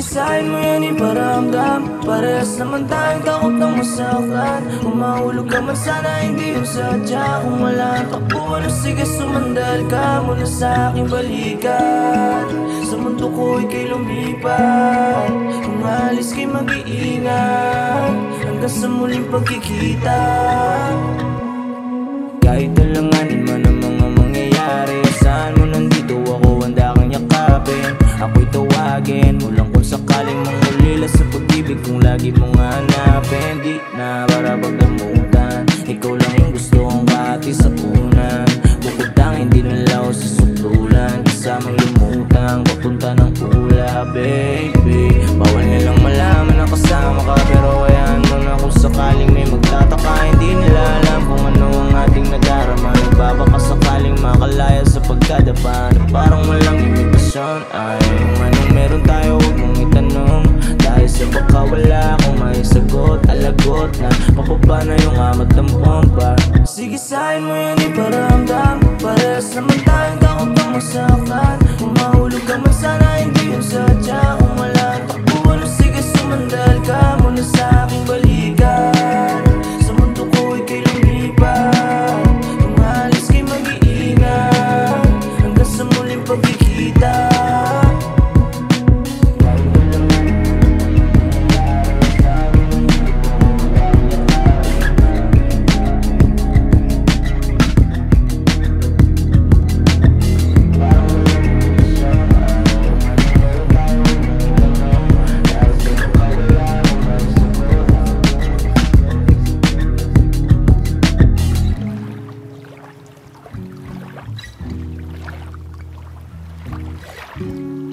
sa'kin mo yan iparamdam. Parehas naman tayong takot ng masaktan Kung mahulog ka man sana hindi yung sadya. Kung wala ang takbuhan o sige sumandal ka Muna sa aking balikan. Sa mundo ko ika'y lumipat. Kung alis kay mag-iingat. Hanggang sa muling pagkikita. Kahit alanganin man Ako'y tawagin mo lang kung sakaling mangulila sa pag-ibig. Kung lagi mong hanapin Di na para pagdamutan Ikaw lang yung gusto kong kahati sa punan. Bukod tang hindi nalaw sa suklulan Kasamang lumutang papunta ng ula Baby. Bawal nilang malaman na kasama ka Pero hayaan mo na kung sakaling may magtataka. Hindi nila alam kung ano ang ating nadarama. Nagbabaka sakaling makalaya sa pagkadapa parang walang imitasyon Ay, kung anong meron tayo huwag mong itanong. Dahil sa baka wala akong may sagot Alagot na pababa na yung amat ng pompa Sige sa'kin mo yan iparamdam you